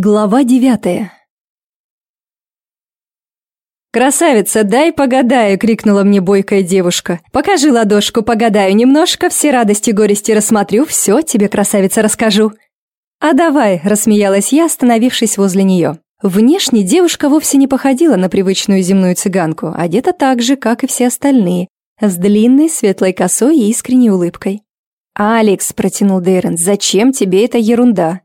Глава девятая «Красавица, дай погадаю!» — крикнула мне бойкая девушка. «Покажи ладошку, погадаю немножко, все радости горести рассмотрю, все тебе, красавица, расскажу». «А давай!» — рассмеялась я, остановившись возле нее. Внешне девушка вовсе не походила на привычную земную цыганку, одета так же, как и все остальные, с длинной светлой косой и искренней улыбкой. «Алекс», — протянул Дейрон, — «зачем тебе эта ерунда?»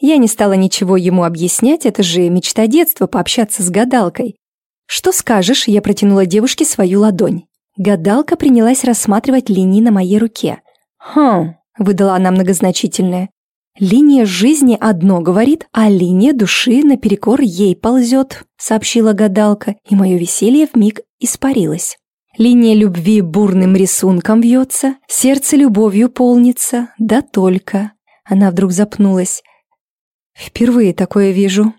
Я не стала ничего ему объяснять, это же мечта детства пообщаться с гадалкой. «Что скажешь?» – я протянула девушке свою ладонь. Гадалка принялась рассматривать линии на моей руке. «Хм», – выдала она многозначительное. «Линия жизни одно говорит, а линия души наперекор ей ползет», – сообщила гадалка, и мое веселье вмиг испарилось. Линия любви бурным рисунком вьется, сердце любовью полнится, да только. Она вдруг запнулась. «Впервые такое вижу».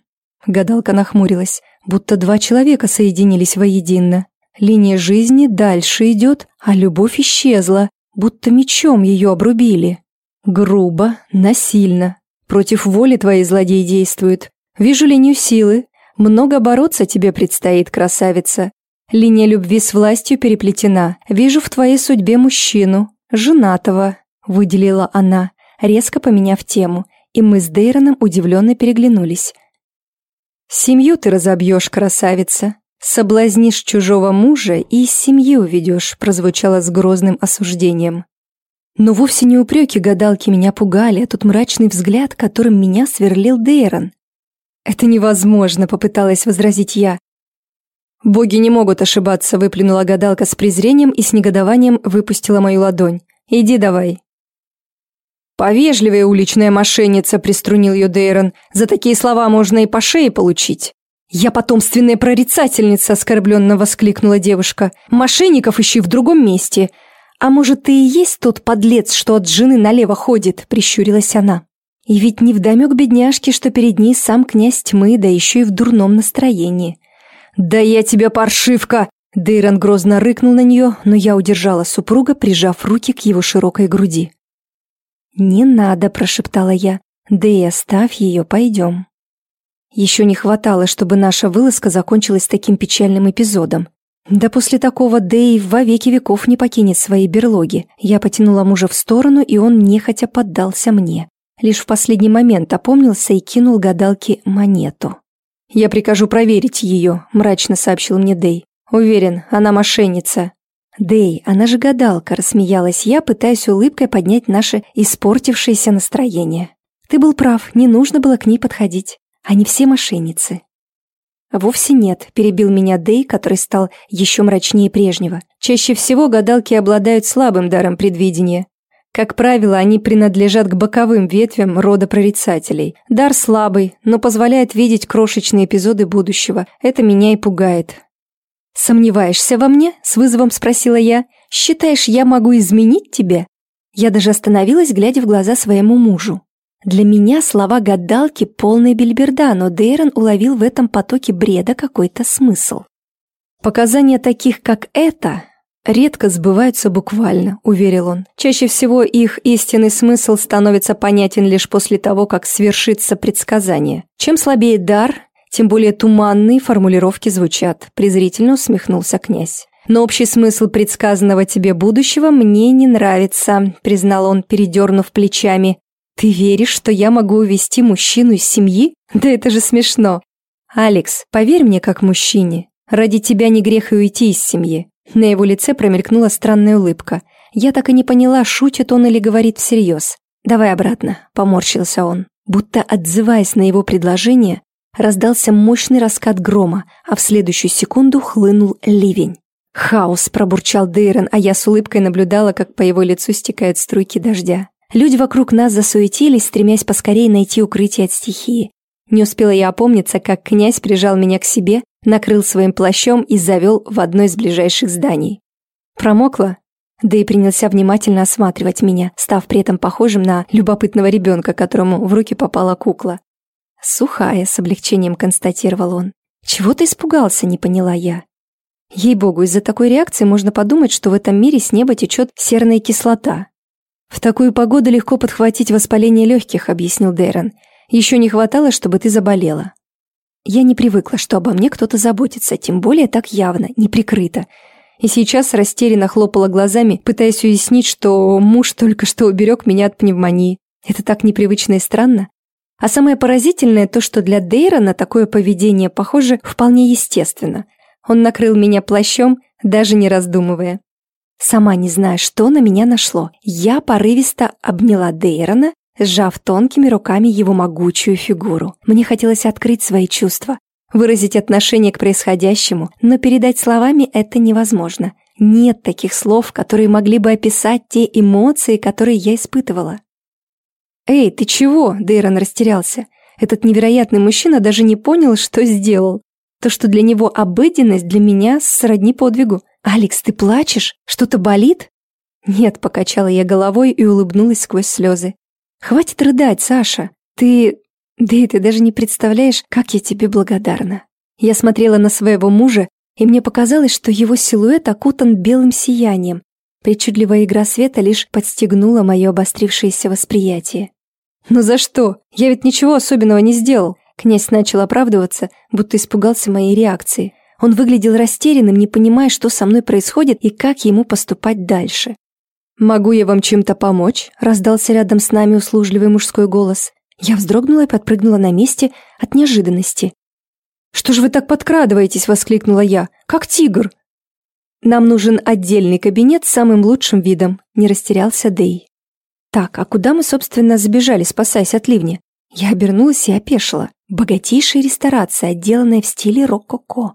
Гадалка нахмурилась, будто два человека соединились воедино. Линия жизни дальше идет, а любовь исчезла, будто мечом ее обрубили. Грубо, насильно. Против воли твоей злодей действует. Вижу линию силы. Много бороться тебе предстоит, красавица. Линия любви с властью переплетена. Вижу в твоей судьбе мужчину. Женатого, выделила она, резко поменяв тему и мы с Дейроном удивленно переглянулись. «Семью ты разобьешь, красавица, соблазнишь чужого мужа и из семьи уведешь», прозвучало с грозным осуждением. Но вовсе не упреки гадалки меня пугали, а тот мрачный взгляд, которым меня сверлил Дейрон. «Это невозможно», — попыталась возразить я. «Боги не могут ошибаться», — выплюнула гадалка с презрением и с негодованием выпустила мою ладонь. «Иди давай, «Повежливее, уличная мошенница», — приструнил ее Дейрон. «За такие слова можно и по шее получить». «Я потомственная прорицательница», — оскорбленно воскликнула девушка. «Мошенников ищи в другом месте». «А может, ты и есть тот подлец, что от жены налево ходит?» — прищурилась она. И ведь не вдомек бедняжки, что перед ней сам князь тьмы, да еще и в дурном настроении. «Да я тебя, паршивка!» Дейрон грозно рыкнул на нее, но я удержала супруга, прижав руки к его широкой груди. «Не надо», – прошептала я. «Да и оставь ее, пойдем». Еще не хватало, чтобы наша вылазка закончилась таким печальным эпизодом. Да после такого Дэйв во веки веков не покинет свои берлоги. Я потянула мужа в сторону, и он нехотя поддался мне. Лишь в последний момент опомнился и кинул гадалке монету. «Я прикажу проверить ее», – мрачно сообщил мне Дэй. «Уверен, она мошенница». «Дэй, она же гадалка», — рассмеялась я, пытаясь улыбкой поднять наше испортившееся настроение. «Ты был прав, не нужно было к ней подходить. Они все мошенницы». «Вовсе нет», — перебил меня Дэй, который стал еще мрачнее прежнего. «Чаще всего гадалки обладают слабым даром предвидения. Как правило, они принадлежат к боковым ветвям рода прорицателей. Дар слабый, но позволяет видеть крошечные эпизоды будущего. Это меня и пугает. «Сомневаешься во мне?» – с вызовом спросила я. «Считаешь, я могу изменить тебя?» Я даже остановилась, глядя в глаза своему мужу. Для меня слова гадалки полная бельберда, но Дейрон уловил в этом потоке бреда какой-то смысл. «Показания таких, как это, редко сбываются буквально», – уверил он. «Чаще всего их истинный смысл становится понятен лишь после того, как свершится предсказание. Чем слабее дар, тем более туманные формулировки звучат, презрительно усмехнулся князь. Но общий смысл предсказанного тебе будущего мне не нравится, признал он, передернув плечами. Ты веришь, что я могу увести мужчину из семьи? Да это же смешно. Алекс, поверь мне как мужчине. Ради тебя не грех и уйти из семьи. На его лице промелькнула странная улыбка. Я так и не поняла, шутит он или говорит всерьез. «Давай обратно», — поморщился он. Будто отзываясь на его предложение, Раздался мощный раскат грома, а в следующую секунду хлынул ливень. «Хаос!» – пробурчал Дейрон, а я с улыбкой наблюдала, как по его лицу стекают струйки дождя. Люди вокруг нас засуетились, стремясь поскорее найти укрытие от стихии. Не успела я опомниться, как князь прижал меня к себе, накрыл своим плащом и завел в одно из ближайших зданий. Промокла? Да и принялся внимательно осматривать меня, став при этом похожим на любопытного ребенка, которому в руки попала кукла. «Сухая», — с облегчением констатировал он. «Чего ты испугался?» — не поняла я. Ей-богу, из-за такой реакции можно подумать, что в этом мире с неба течет серная кислота. «В такую погоду легко подхватить воспаление легких», — объяснил Дэрон. Еще не хватало, чтобы ты заболела. Я не привыкла, что обо мне кто-то заботится, тем более так явно, неприкрыто. И сейчас растерянно хлопала глазами, пытаясь уяснить, что муж только что уберег меня от пневмонии. Это так непривычно и странно. А самое поразительное то, что для Дейрона такое поведение, похоже, вполне естественно. Он накрыл меня плащом, даже не раздумывая. Сама не знаю, что на меня нашло. Я порывисто обняла Дейрона, сжав тонкими руками его могучую фигуру. Мне хотелось открыть свои чувства, выразить отношение к происходящему, но передать словами это невозможно. Нет таких слов, которые могли бы описать те эмоции, которые я испытывала. «Эй, ты чего?» – Дейрон растерялся. Этот невероятный мужчина даже не понял, что сделал. То, что для него обыденность, для меня сродни подвигу. «Алекс, ты плачешь? Что-то болит?» «Нет», – покачала я головой и улыбнулась сквозь слезы. «Хватит рыдать, Саша. Ты... Да и ты даже не представляешь, как я тебе благодарна». Я смотрела на своего мужа, и мне показалось, что его силуэт окутан белым сиянием. Причудливая игра света лишь подстегнула мое обострившееся восприятие. «Ну за что? Я ведь ничего особенного не сделал!» Князь начал оправдываться, будто испугался моей реакции. Он выглядел растерянным, не понимая, что со мной происходит и как ему поступать дальше. «Могу я вам чем-то помочь?» – раздался рядом с нами услужливый мужской голос. Я вздрогнула и подпрыгнула на месте от неожиданности. «Что же вы так подкрадываетесь?» – воскликнула я. «Как тигр!» «Нам нужен отдельный кабинет с самым лучшим видом», – не растерялся Дэй. Так, а куда мы, собственно, забежали, спасаясь от ливня? Я обернулась и опешила. Богатейшая ресторация, отделанная в стиле рококо.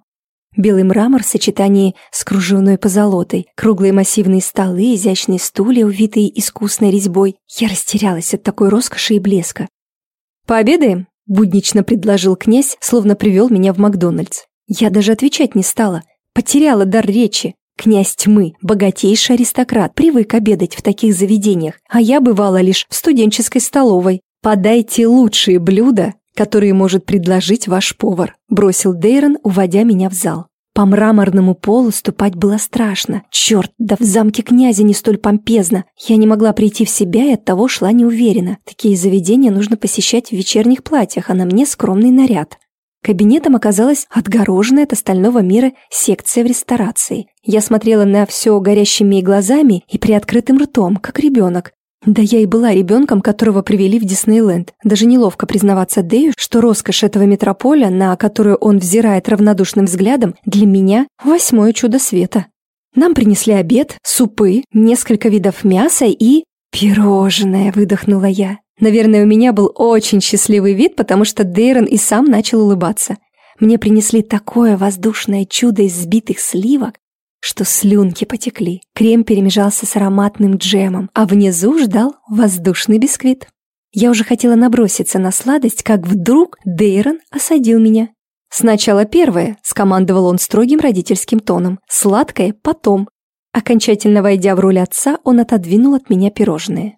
Белый мрамор в сочетании с кружевной позолотой, круглые массивные столы, изящные стулья, увитые искусной резьбой. Я растерялась от такой роскоши и блеска. «Пообедаем?» – буднично предложил князь, словно привел меня в Макдональдс. Я даже отвечать не стала. Потеряла дар речи. Князь тьмы, богатейший аристократ, привык обедать в таких заведениях, а я бывала лишь в студенческой столовой. Подайте лучшие блюда, которые может предложить ваш повар», – бросил Дейрон, уводя меня в зал. По мраморному полу ступать было страшно. Черт, да в замке князя не столь помпезно. Я не могла прийти в себя и оттого шла неуверенно. Такие заведения нужно посещать в вечерних платьях, а на мне скромный наряд. Кабинетом оказалась отгороженная от остального мира секция в ресторации. Я смотрела на все горящими глазами и приоткрытым ртом, как ребенок. Да я и была ребенком, которого привели в Диснейленд. Даже неловко признаваться Дэю, что роскошь этого метрополя, на которую он взирает равнодушным взглядом, для меня восьмое чудо света. Нам принесли обед, супы, несколько видов мяса и... «Пирожное!» – выдохнула я. Наверное, у меня был очень счастливый вид, потому что Дейрон и сам начал улыбаться. Мне принесли такое воздушное чудо из сбитых сливок, что слюнки потекли. Крем перемежался с ароматным джемом, а внизу ждал воздушный бисквит. Я уже хотела наброситься на сладость, как вдруг Дейрон осадил меня. «Сначала первое», — скомандовал он строгим родительским тоном, «сладкое потом». Окончательно войдя в роль отца, он отодвинул от меня пирожные.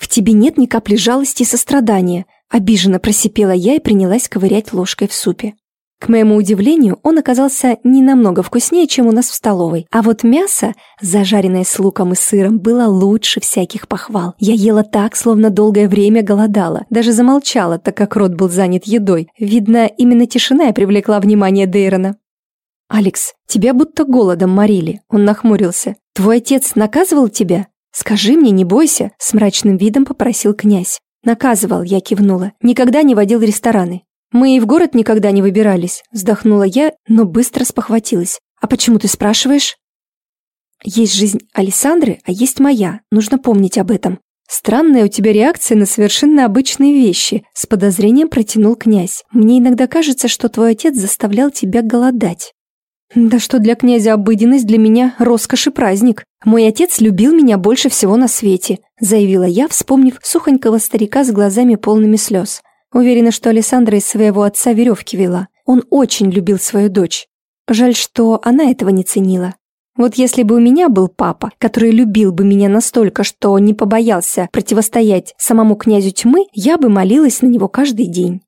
«В тебе нет ни капли жалости и сострадания», обиженно просипела я и принялась ковырять ложкой в супе. К моему удивлению, он оказался не намного вкуснее, чем у нас в столовой. А вот мясо, зажаренное с луком и сыром, было лучше всяких похвал. Я ела так, словно долгое время голодала. Даже замолчала, так как рот был занят едой. Видно, именно тишина привлекла внимание Дейрона. «Алекс, тебя будто голодом морили», — он нахмурился. «Твой отец наказывал тебя?» «Скажи мне, не бойся», — с мрачным видом попросил князь. «Наказывал», — я кивнула. «Никогда не водил рестораны». «Мы и в город никогда не выбирались», — вздохнула я, но быстро спохватилась. «А почему ты спрашиваешь?» «Есть жизнь Александры, а есть моя. Нужно помнить об этом». «Странная у тебя реакция на совершенно обычные вещи», — с подозрением протянул князь. «Мне иногда кажется, что твой отец заставлял тебя голодать». Да что для князя обыденность, для меня роскошь и праздник. Мой отец любил меня больше всего на свете, заявила я, вспомнив сухонького старика с глазами полными слез. Уверена, что Александра из своего отца веревки вела. Он очень любил свою дочь. Жаль, что она этого не ценила. Вот если бы у меня был папа, который любил бы меня настолько, что не побоялся противостоять самому князю тьмы, я бы молилась на него каждый день.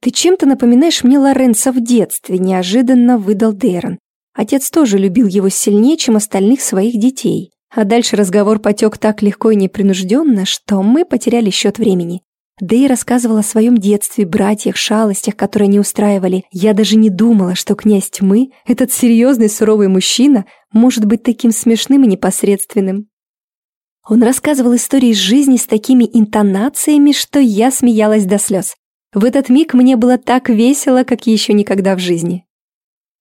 «Ты чем-то напоминаешь мне Лоренца в детстве», – неожиданно выдал Дейрон. Отец тоже любил его сильнее, чем остальных своих детей. А дальше разговор потек так легко и непринужденно, что мы потеряли счет времени. Дэй рассказывал о своем детстве, братьях, шалостях, которые не устраивали. Я даже не думала, что князь тьмы, этот серьезный суровый мужчина, может быть таким смешным и непосредственным. Он рассказывал истории из жизни с такими интонациями, что я смеялась до слез. В этот миг мне было так весело, как еще никогда в жизни.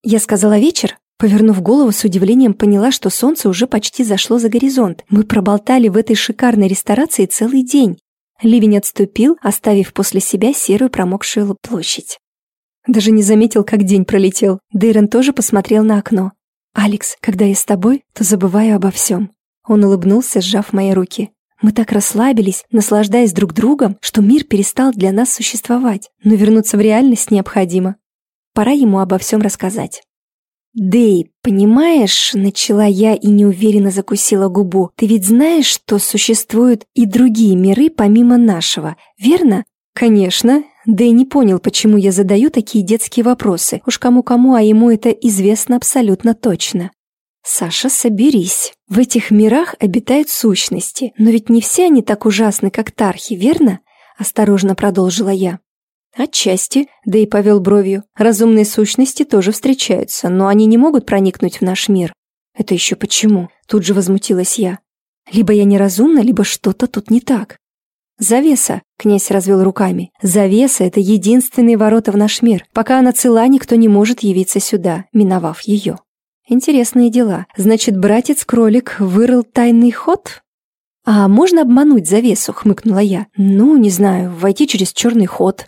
Я сказала вечер, повернув голову с удивлением поняла, что солнце уже почти зашло за горизонт. Мы проболтали в этой шикарной ресторации целый день. Ливень отступил, оставив после себя серую промокшую площадь. Даже не заметил, как день пролетел. Дейрон тоже посмотрел на окно. «Алекс, когда я с тобой, то забываю обо всем». Он улыбнулся, сжав мои руки. Мы так расслабились, наслаждаясь друг другом, что мир перестал для нас существовать, но вернуться в реальность необходимо. Пора ему обо всем рассказать. «Дэй, понимаешь, — начала я и неуверенно закусила губу, — ты ведь знаешь, что существуют и другие миры помимо нашего, верно?» «Конечно». Дэй не понял, почему я задаю такие детские вопросы. Уж кому-кому, а ему это известно абсолютно точно. «Саша, соберись. В этих мирах обитают сущности, но ведь не все они так ужасны, как Тархи, верно?» Осторожно продолжила я. «Отчасти», — да и повел бровью. «Разумные сущности тоже встречаются, но они не могут проникнуть в наш мир». «Это еще почему?» — тут же возмутилась я. «Либо я неразумна, либо что-то тут не так». «Завеса», — князь развел руками. «Завеса — это единственные ворота в наш мир. Пока она цела, никто не может явиться сюда, миновав ее». «Интересные дела. Значит, братец-кролик вырыл тайный ход?» «А можно обмануть завесу?» — хмыкнула я. «Ну, не знаю, войти через черный ход».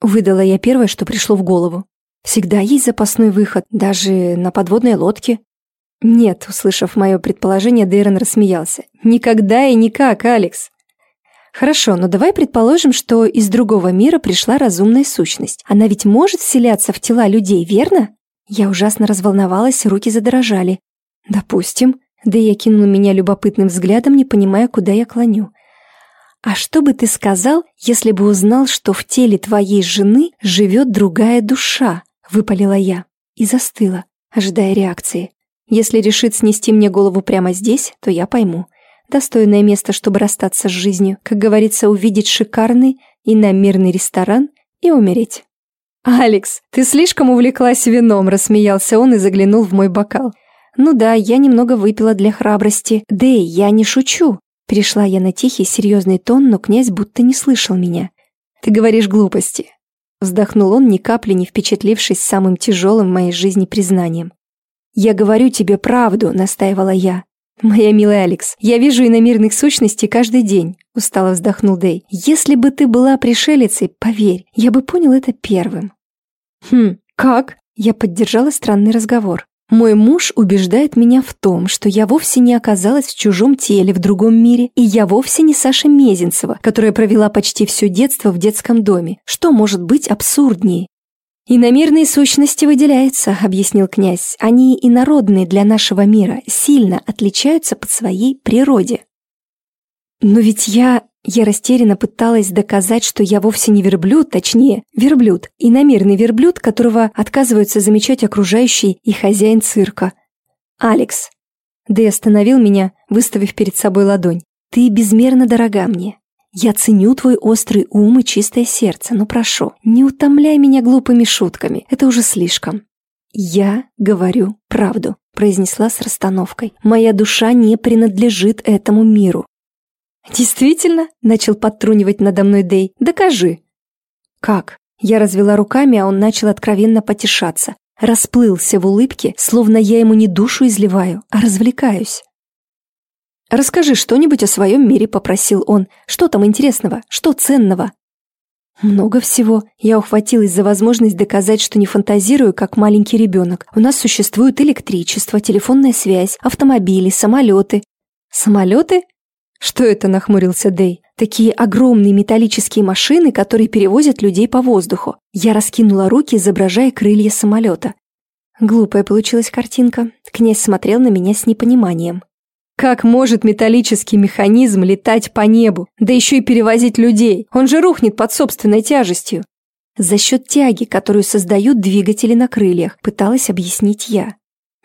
Выдала я первое, что пришло в голову. Всегда есть запасной выход, даже на подводной лодке. Нет, услышав мое предположение, Дейрон рассмеялся. Никогда и никак, Алекс. Хорошо, но давай предположим, что из другого мира пришла разумная сущность. Она ведь может вселяться в тела людей, верно? Я ужасно разволновалась, руки задрожали. Допустим. Да я кинул меня любопытным взглядом, не понимая, куда я клоню. «А что бы ты сказал, если бы узнал, что в теле твоей жены живет другая душа?» — выпалила я и застыла, ожидая реакции. Если решит снести мне голову прямо здесь, то я пойму. Достойное место, чтобы расстаться с жизнью, как говорится, увидеть шикарный и намирный ресторан и умереть. «Алекс, ты слишком увлеклась вином», — рассмеялся он и заглянул в мой бокал. «Ну да, я немного выпила для храбрости. Дэй, я не шучу. Перешла я на тихий, серьезный тон, но князь будто не слышал меня. «Ты говоришь глупости», — вздохнул он, ни капли не впечатлившись самым тяжелым в моей жизни признанием. «Я говорю тебе правду», — настаивала я. «Моя милая Алекс, я вижу иномирных сущностей каждый день», — устало вздохнул Дэй. «Если бы ты была пришелицей, поверь, я бы понял это первым». «Хм, как?» Я поддержала странный разговор. Мой муж убеждает меня в том, что я вовсе не оказалась в чужом теле в другом мире, и я вовсе не Саша Мезенцева, которая провела почти все детство в детском доме. Что может быть абсурднее? «Иномирные сущности выделяются», — объяснил князь. «Они инородные для нашего мира, сильно отличаются по своей природе». «Но ведь я...» Я растерянно пыталась доказать, что я вовсе не верблюд, точнее, верблюд, иномерный верблюд, которого отказываются замечать окружающие и хозяин цирка. «Алекс». Дэй остановил меня, выставив перед собой ладонь. «Ты безмерно дорога мне. Я ценю твой острый ум и чистое сердце, но прошу, не утомляй меня глупыми шутками, это уже слишком». «Я говорю правду», — произнесла с расстановкой. «Моя душа не принадлежит этому миру. «Действительно?» – начал подтрунивать надо мной Дэй. «Докажи». «Как?» Я развела руками, а он начал откровенно потешаться. Расплылся в улыбке, словно я ему не душу изливаю, а развлекаюсь. «Расскажи что-нибудь о своем мире», — попросил он. «Что там интересного? Что ценного?» «Много всего. Я ухватилась за возможность доказать, что не фантазирую, как маленький ребенок. У нас существует электричество, телефонная связь, автомобили, самолеты». «Самолеты?» «Что это?» – нахмурился Дэй. «Такие огромные металлические машины, которые перевозят людей по воздуху». Я раскинула руки, изображая крылья самолета. Глупая получилась картинка. Князь смотрел на меня с непониманием. Как может металлический механизм летать по небу, да еще и перевозить людей? Он же рухнет под собственной тяжестью. За счет тяги, которую создают двигатели на крыльях, пыталась объяснить я.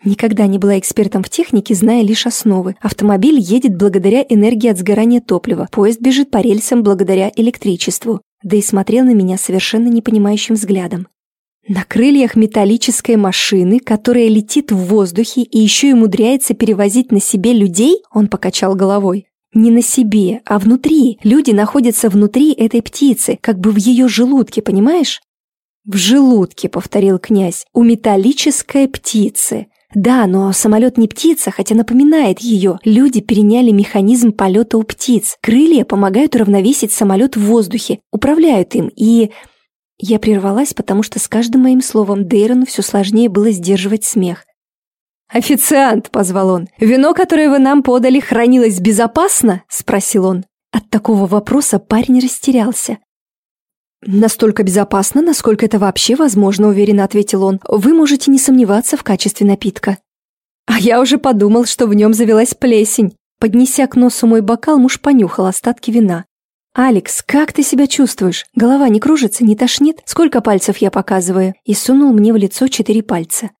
Никогда не была экспертом в технике, зная лишь основы. Автомобиль едет благодаря энергии от сгорания топлива, поезд бежит по рельсам благодаря электричеству. Да и смотрел на меня совершенно непонимающим взглядом. На крыльях металлической машины, которая летит в воздухе и еще и умудряется перевозить на себе людей, он покачал головой. Не на себе, а внутри. Люди находятся внутри этой птицы, как бы в ее желудке, понимаешь? «В желудке», — повторил князь, — «у металлической птицы». Да, но самолет не птица, хотя напоминает ее. Люди переняли механизм полета у птиц. Крылья помогают уравновесить самолет в воздухе, управляют им, и... Я прервалась, потому что с каждым моим словом Дейрону все сложнее было сдерживать смех. «Официант!» — позвал он. «Вино, которое вы нам подали, хранилось безопасно?» — спросил он. От такого вопроса парень растерялся. «Настолько безопасно, насколько это вообще возможно», — уверенно ответил он. «Вы можете не сомневаться в качестве напитка». «А я уже подумал, что в нем завелась плесень». Поднеся к носу мой бокал, муж понюхал остатки вина. «Алекс, как ты себя чувствуешь? Голова не кружится, не тошнит? Сколько пальцев я показываю?» И сунул мне в лицо четыре пальца.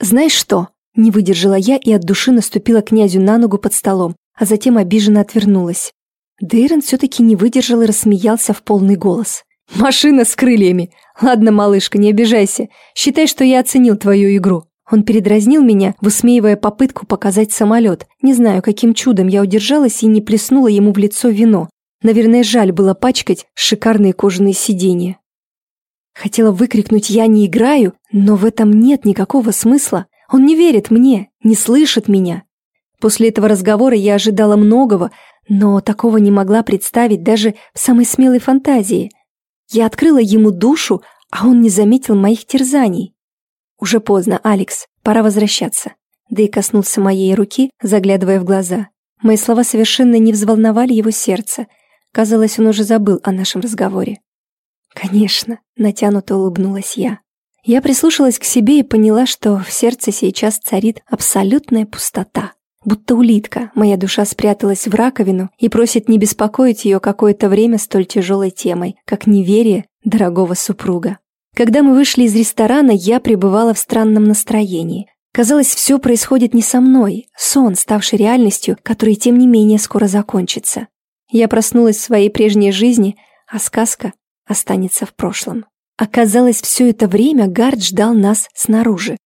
«Знаешь что?» Не выдержала я и от души наступила князю на ногу под столом, а затем обиженно отвернулась. Дейрон все-таки не выдержал и рассмеялся в полный голос. «Машина с крыльями! Ладно, малышка, не обижайся. Считай, что я оценил твою игру». Он передразнил меня, высмеивая попытку показать самолет. Не знаю, каким чудом я удержалась и не плеснула ему в лицо вино. Наверное, жаль было пачкать шикарные кожаные сиденья. Хотела выкрикнуть «Я не играю», но в этом нет никакого смысла. Он не верит мне, не слышит меня. После этого разговора я ожидала многого, но такого не могла представить даже в самой смелой фантазии – я открыла ему душу, а он не заметил моих терзаний. Уже поздно, Алекс, пора возвращаться. Да и коснулся моей руки, заглядывая в глаза. Мои слова совершенно не взволновали его сердце. Казалось, он уже забыл о нашем разговоре. «Конечно», — натянуто улыбнулась я. Я прислушалась к себе и поняла, что в сердце сейчас царит абсолютная пустота. Будто улитка, моя душа спряталась в раковину и просит не беспокоить ее какое-то время столь тяжелой темой, как неверие дорогого супруга. Когда мы вышли из ресторана, я пребывала в странном настроении. Казалось, все происходит не со мной, сон, ставший реальностью, который, тем не менее, скоро закончится. Я проснулась в своей прежней жизни, а сказка останется в прошлом. Оказалось, все это время Гард ждал нас снаружи.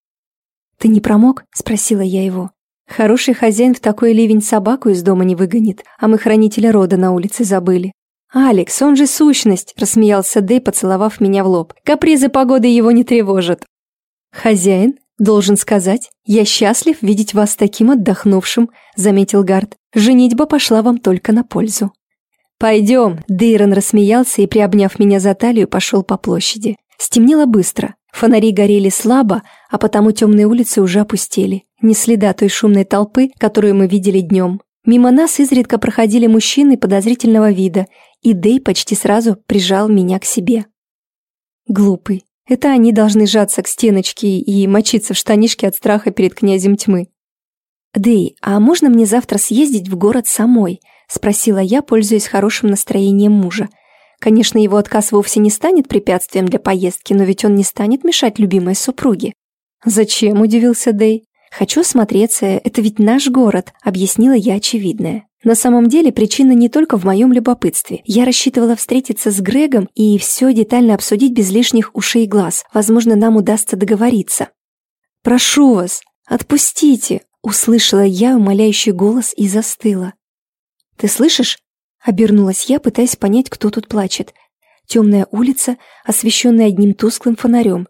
«Ты не промок?» – спросила я его. Хороший хозяин в такой ливень собаку из дома не выгонит, а мы хранителя рода на улице забыли. «Алекс, он же сущность!» – рассмеялся Дэй, поцеловав меня в лоб. «Капризы погоды его не тревожат». «Хозяин, должен сказать, я счастлив видеть вас таким отдохнувшим», – заметил Гард. «Женитьба пошла вам только на пользу». «Пойдем», – Дейрон рассмеялся и, приобняв меня за талию, пошел по площади. Стемнело быстро. Фонари горели слабо, а потому темные улицы уже опустели. Ни следа той шумной толпы, которую мы видели днем. Мимо нас изредка проходили мужчины подозрительного вида, и Дэй почти сразу прижал меня к себе. Глупый. Это они должны сжаться к стеночке и мочиться в штанишке от страха перед князем тьмы. «Дэй, а можно мне завтра съездить в город самой?» – спросила я, пользуясь хорошим настроением мужа. Конечно, его отказ вовсе не станет препятствием для поездки, но ведь он не станет мешать любимой супруге. «Зачем?» – удивился Дэй. «Хочу осмотреться, это ведь наш город», – объяснила я очевидное. На самом деле причина не только в моем любопытстве. Я рассчитывала встретиться с Грегом и все детально обсудить без лишних ушей и глаз. Возможно, нам удастся договориться. «Прошу вас, отпустите!» – услышала я умоляющий голос и застыла. «Ты слышишь?» – обернулась я, пытаясь понять, кто тут плачет. Темная улица, освещенная одним тусклым фонарем.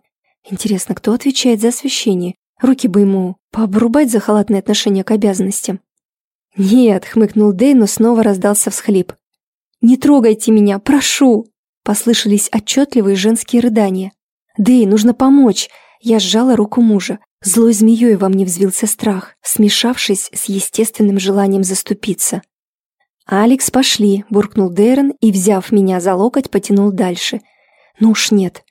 Интересно, кто отвечает за освещение? Руки бы ему пообрубать за халатное отношение к обязанностям. «Нет», — хмыкнул Дэй, но снова раздался всхлип. «Не трогайте меня, прошу!» Послышались отчетливые женские рыдания. «Дэй, нужно помочь!» Я сжала руку мужа. Злой змеей во мне взвился страх, смешавшись с естественным желанием заступиться. «Алекс, пошли!» – буркнул Дэрон и, взяв меня за локоть, потянул дальше. «Ну уж нет,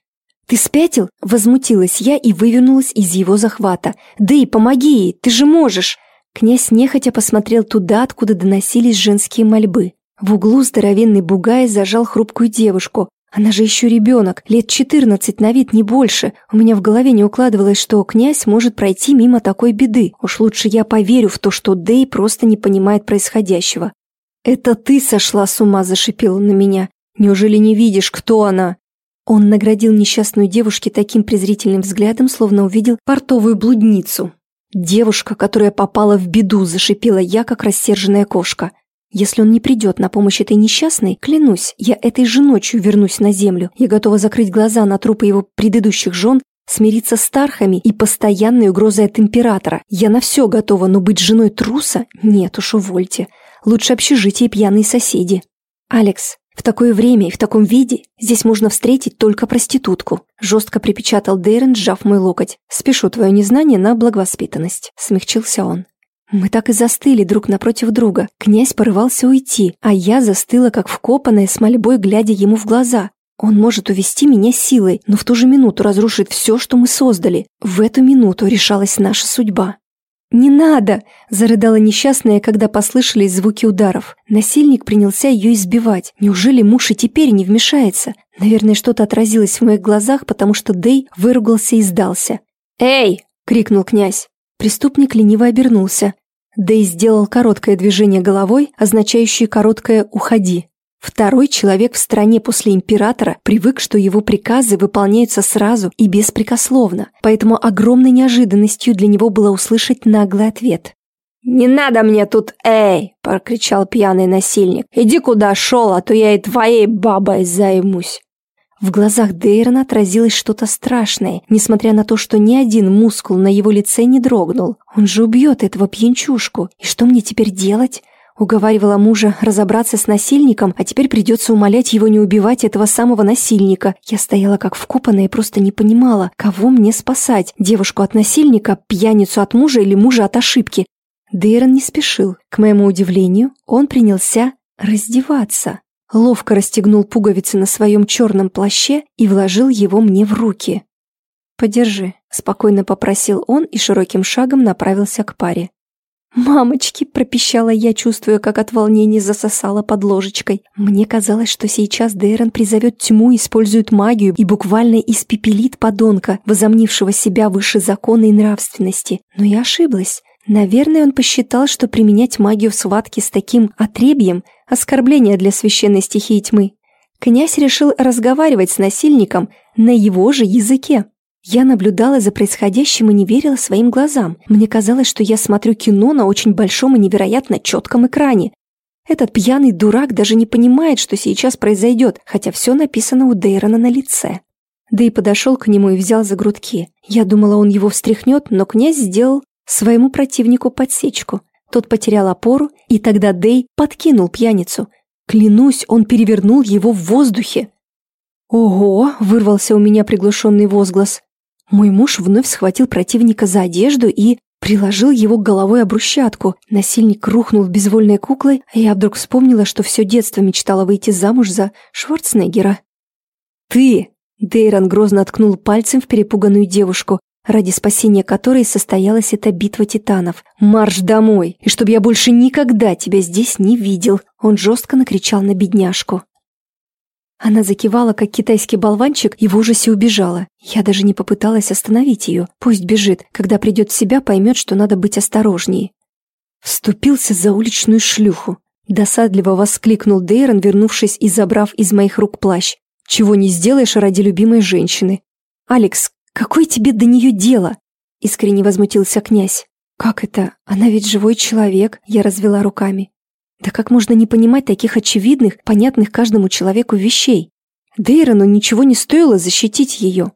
«Ты спятил?» – возмутилась я и вывернулась из его захвата. «Дэй, помоги ей, ты же можешь!» Князь нехотя посмотрел туда, откуда доносились женские мольбы. В углу здоровенный бугай зажал хрупкую девушку, Она же еще ребенок, лет 14 на вид, не больше. У меня в голове не укладывалось, что князь может пройти мимо такой беды. Уж лучше я поверю в то, что Дэй просто не понимает происходящего. «Это ты сошла с ума», – зашипела на меня. «Неужели не видишь, кто она?» Он наградил несчастную девушке таким презрительным взглядом, словно увидел портовую блудницу. «Девушка, которая попала в беду», – зашипела я, как рассерженная кошка. Если он не придет на помощь этой несчастной, клянусь, я этой же ночью вернусь на землю. Я готова закрыть глаза на трупы его предыдущих жен, смириться с Тархами и постоянной угрозой от императора. Я на все готова, но быть женой труса? Нет уж, увольте. Лучше общежитие и пьяные соседи. Алекс, в такое время и в таком виде здесь можно встретить только проститутку. Жестко припечатал Дейрон, сжав мой локоть. Спешу твое незнание на благовоспитанность. Смягчился он. Мы так и застыли друг напротив друга. Князь порывался уйти, а я застыла, как вкопанная, с мольбой, глядя ему в глаза. Он может увести меня силой, но в ту же минуту разрушит все, что мы создали. В эту минуту решалась наша судьба. «Не надо!» – зарыдала несчастная, когда послышались звуки ударов. Насильник принялся ее избивать. Неужели муж и теперь не вмешается? Наверное, что-то отразилось в моих глазах, потому что Дэй выругался и сдался. «Эй!» – крикнул князь. Преступник лениво обернулся. Дэй сделал короткое движение головой, означающее короткое «уходи». Второй человек в стране после императора привык, что его приказы выполняются сразу и беспрекословно, поэтому огромной неожиданностью для него было услышать наглый ответ. «Не надо мне тут, эй!» – прокричал пьяный насильник. «Иди куда шел, а то я и твоей бабой займусь!» В глазах Дейрона отразилось что-то страшное, несмотря на то, что ни один мускул на его лице не дрогнул. Он же убьет этого пьянчушку. И что мне теперь делать? Уговаривала мужа разобраться с насильником, а теперь придется умолять его не убивать этого самого насильника. Я стояла как вкопанная и просто не понимала, кого мне спасать. Девушку от насильника, пьяницу от мужа или мужа от ошибки. Дейрон не спешил. К моему удивлению, он принялся раздеваться ловко расстегнул пуговицы на своем черном плаще и вложил его мне в руки. «Подержи», — спокойно попросил он и широким шагом направился к паре. «Мамочки!» – пропищала я, чувствуя, как от волнения засосала под ложечкой. Мне казалось, что сейчас Дейрон призовет тьму, использует магию и буквально испепелит подонка, возомнившего себя выше закона и нравственности. Но я ошиблась. Наверное, он посчитал, что применять магию в схватке с таким отребьем Оскорбление для священной стихии тьмы. Князь решил разговаривать с насильником на его же языке. Я наблюдала за происходящим и не верила своим глазам. Мне казалось, что я смотрю кино на очень большом и невероятно четком экране. Этот пьяный дурак даже не понимает, что сейчас произойдет, хотя все написано у Дейрона на лице. Да и подошел к нему и взял за грудки. Я думала, он его встряхнет, но князь сделал своему противнику подсечку. Тот потерял опору, и тогда Дэй подкинул пьяницу. Клянусь, он перевернул его в воздухе. «Ого!» – вырвался у меня приглушенный возглас. Мой муж вновь схватил противника за одежду и приложил его головой об брусчатку. Насильник рухнул безвольной куклой, а я вдруг вспомнила, что все детство мечтала выйти замуж за Шварценеггера. «Ты!» – Дейрон грозно ткнул пальцем в перепуганную девушку ради спасения которой состоялась эта битва титанов. «Марш домой! И чтобы я больше никогда тебя здесь не видел!» Он жестко накричал на бедняжку. Она закивала, как китайский болванчик, и в ужасе убежала. Я даже не попыталась остановить ее. Пусть бежит. Когда придет в себя, поймет, что надо быть осторожнее. Вступился за уличную шлюху. Досадливо воскликнул Дейрон, вернувшись и забрав из моих рук плащ. «Чего не сделаешь ради любимой женщины?» «Алекс, «Какое тебе до нее дело?» — искренне возмутился князь. «Как это? Она ведь живой человек», — я развела руками. «Да как можно не понимать таких очевидных, понятных каждому человеку вещей? Дейрону ничего не стоило защитить ее.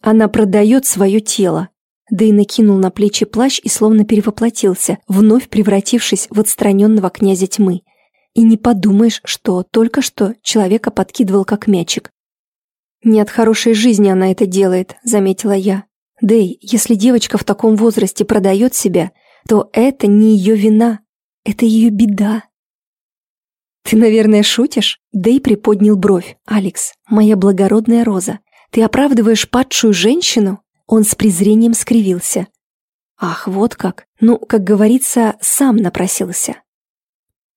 Она продает свое тело». Дэй накинул на плечи плащ и словно перевоплотился, вновь превратившись в отстраненного князя тьмы. И не подумаешь, что только что человека подкидывал как мячик. «Не от хорошей жизни она это делает», — заметила я. «Дэй, если девочка в таком возрасте продает себя, то это не ее вина, это ее беда». «Ты, наверное, шутишь?» Дэй приподнял бровь. «Алекс, моя благородная роза, ты оправдываешь падшую женщину?» Он с презрением скривился. «Ах, вот как! Ну, как говорится, сам напросился».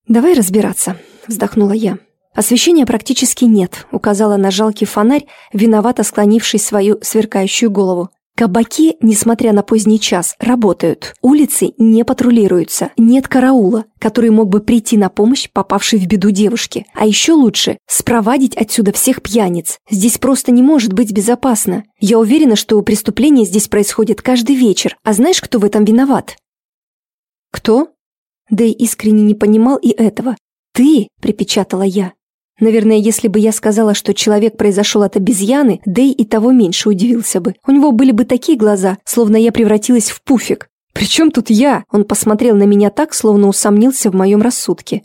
«Давай разбираться», — вздохнула я. «Освещения практически нет», — указала на жалкий фонарь, виновато склонивший свою сверкающую голову. Кабаки, несмотря на поздний час, работают. Улицы не патрулируются. Нет караула, который мог бы прийти на помощь попавшей в беду девушке. А еще лучше – спровадить отсюда всех пьяниц. Здесь просто не может быть безопасно. Я уверена, что преступления здесь происходят каждый вечер. А знаешь, кто в этом виноват? Кто? Дэй искренне не понимал и этого. «Ты!» – припечатала я. Наверное, если бы я сказала, что человек произошел от обезьяны, Дэй и того меньше удивился бы. У него были бы такие глаза, словно я превратилась в пуфик. «При чем тут я?» Он посмотрел на меня так, словно усомнился в моем рассудке.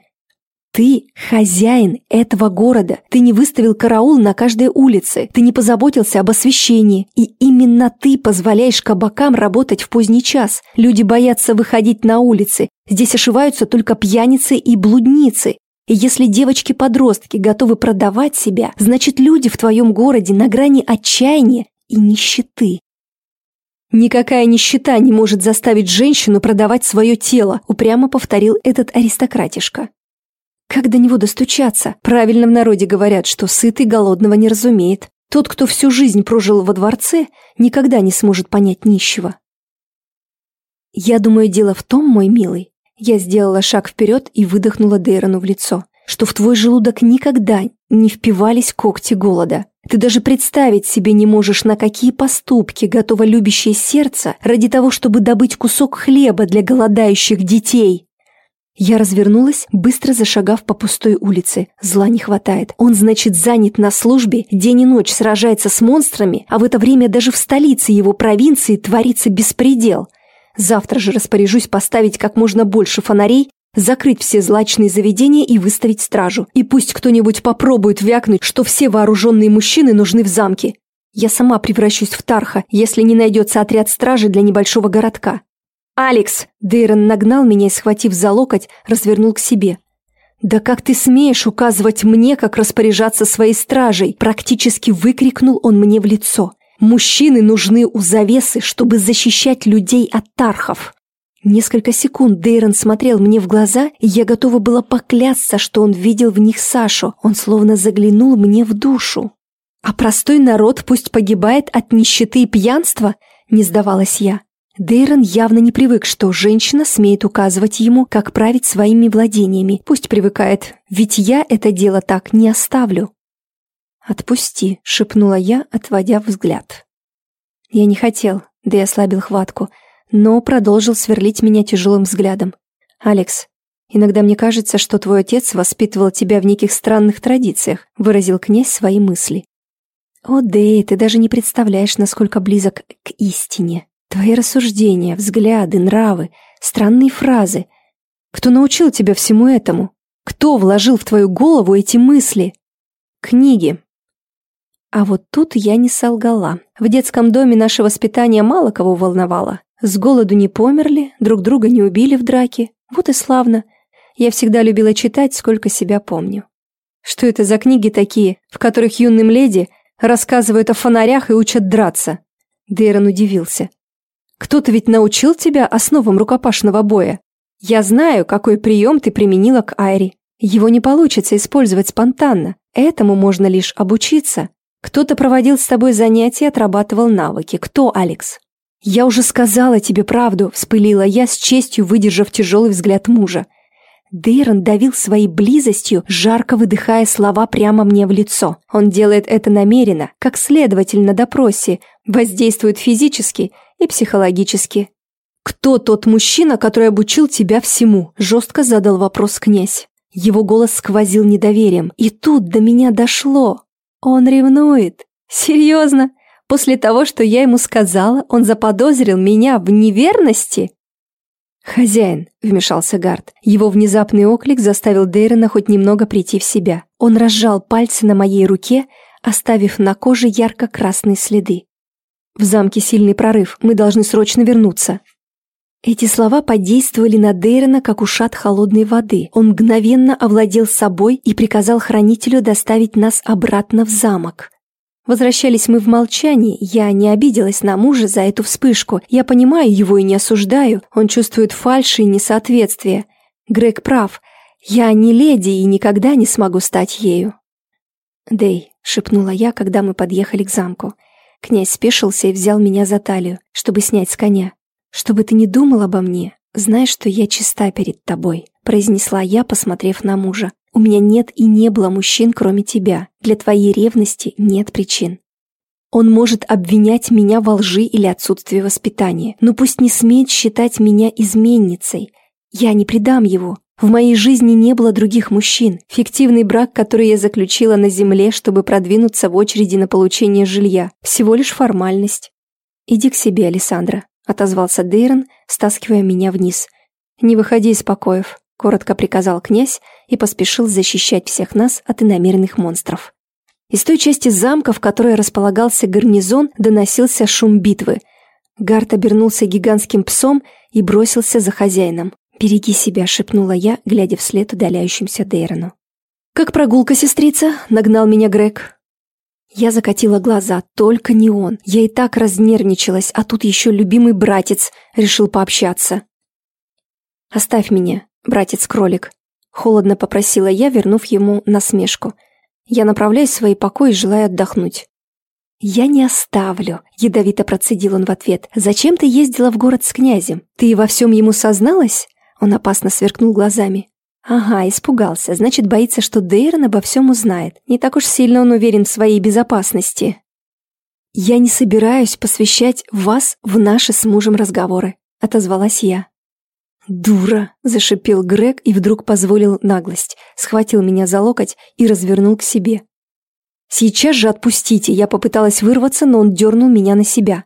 «Ты хозяин этого города. Ты не выставил караул на каждой улице. Ты не позаботился об освещении. И именно ты позволяешь кабакам работать в поздний час. Люди боятся выходить на улицы. Здесь ошиваются только пьяницы и блудницы. И если девочки-подростки готовы продавать себя, значит люди в твоем городе на грани отчаяния и нищеты. «Никакая нищета не может заставить женщину продавать свое тело», упрямо повторил этот аристократишка. Как до него достучаться? Правильно в народе говорят, что сытый голодного не разумеет. Тот, кто всю жизнь прожил во дворце, никогда не сможет понять нищего. Я думаю, дело в том, мой милый, я сделала шаг вперед и выдохнула Дейрону в лицо, что в твой желудок никогда не впивались когти голода. Ты даже представить себе не можешь, на какие поступки готово любящее сердце ради того, чтобы добыть кусок хлеба для голодающих детей. Я развернулась, быстро зашагав по пустой улице. Зла не хватает. Он, значит, занят на службе, день и ночь сражается с монстрами, а в это время даже в столице его провинции творится беспредел – Завтра же распоряжусь поставить как можно больше фонарей, закрыть все злачные заведения и выставить стражу. И пусть кто-нибудь попробует вякнуть, что все вооруженные мужчины нужны в замке. Я сама превращусь в Тарха, если не найдется отряд стражи для небольшого городка. «Алекс!» Дейрон нагнал меня и, схватив за локоть, развернул к себе. «Да как ты смеешь указывать мне, как распоряжаться своей стражей?» Практически выкрикнул он мне в лицо. Мужчины нужны у завесы, чтобы защищать людей от тархов. Несколько секунд Дейрон смотрел мне в глаза, и я готова была поклясться, что он видел в них Сашу. Он словно заглянул мне в душу. «А простой народ пусть погибает от нищеты и пьянства?» – не сдавалась я. Дейрон явно не привык, что женщина смеет указывать ему, как править своими владениями. Пусть привыкает, ведь я это дело так не оставлю. «Отпусти», — шепнула я, отводя взгляд. Я не хотел, да и ослабил хватку, но продолжил сверлить меня тяжелым взглядом. «Алекс, иногда мне кажется, что твой отец воспитывал тебя в неких странных традициях», — выразил князь свои мысли. «О, Дэй, ты даже не представляешь, насколько близок к истине. Твои рассуждения, взгляды, нравы, странные фразы. Кто научил тебя всему этому? Кто вложил в твою голову эти мысли?» «Книги», а вот тут я не солгала. В детском доме наше воспитание мало кого волновало. С голоду не померли, друг друга не убили в драке. Вот и славно. Я всегда любила читать, сколько себя помню. Что это за книги такие, в которых юным леди рассказывают о фонарях и учат драться? Дейрон удивился. Кто-то ведь научил тебя основам рукопашного боя. Я знаю, какой прием ты применила к Айри. Его не получится использовать спонтанно. Этому можно лишь обучиться. Кто-то проводил с тобой занятия, отрабатывал навыки. Кто, Алекс? Я уже сказала тебе правду, вспылила я с честью, выдержав тяжелый взгляд мужа. Дейрон давил своей близостью, жарко выдыхая слова прямо мне в лицо. Он делает это намеренно, как следователь на допросе, воздействует физически и психологически. «Кто тот мужчина, который обучил тебя всему?» – жестко задал вопрос князь. Его голос сквозил недоверием. И тут до меня дошло. Он ревнует. Серьезно? После того, что я ему сказала, он заподозрил меня в неверности? «Хозяин», — вмешался Гард. Его внезапный оклик заставил Дейрона хоть немного прийти в себя. Он разжал пальцы на моей руке, оставив на коже ярко-красные следы. «В замке сильный прорыв, мы должны срочно вернуться». Эти слова подействовали на Дейрона, как ушат холодной воды. Он мгновенно овладел собой и приказал хранителю доставить нас обратно в замок. Возвращались мы в молчании, я не обиделась на мужа за эту вспышку. Я понимаю его и не осуждаю, он чувствует фальшь и несоответствие. Грег прав. Я не леди и никогда не смогу стать ею. «Дэй», — шепнула я, когда мы подъехали к замку. Князь спешился и взял меня за талию, чтобы снять с коня. «Чтобы ты не думал обо мне, знай, что я чиста перед тобой», — произнесла я, посмотрев на мужа. «У меня нет и не было мужчин, кроме тебя. Для твоей ревности нет причин». Он может обвинять меня во лжи или отсутствии воспитания, но пусть не смеет считать меня изменницей. Я не предам его. В моей жизни не было других мужчин. Фиктивный брак, который я заключила на земле, чтобы продвинуться в очереди на получение жилья. Всего лишь формальность. «Иди к себе, Александра», — отозвался Дейрон, стаскивая меня вниз. «Не выходи из покоев», — коротко приказал князь и поспешил защищать всех нас от иномерных монстров. Из той части замка, в которой располагался гарнизон, доносился шум битвы. Гард обернулся гигантским псом и бросился за хозяином. «Береги себя», — шепнула я, глядя вслед удаляющимся Дейрону. «Как прогулка, сестрица?» — нагнал меня Грег. Я закатила глаза, только не он. Я и так разнервничалась, а тут еще любимый братец решил пообщаться. «Оставь меня, братец-кролик», — холодно попросила я, вернув ему насмешку — я направляюсь в свои покои, желая отдохнуть. «Я не оставлю», — ядовито процедил он в ответ. «Зачем ты ездила в город с князем? Ты во всем ему созналась?» Он опасно сверкнул глазами. «Ага, испугался. Значит, боится, что Дейрон обо всем узнает. Не так уж сильно он уверен в своей безопасности». «Я не собираюсь посвящать вас в наши с мужем разговоры», — отозвалась я. «Дура!» – зашипел Грег и вдруг позволил наглость, схватил меня за локоть и развернул к себе. «Сейчас же отпустите!» Я попыталась вырваться, но он дернул меня на себя.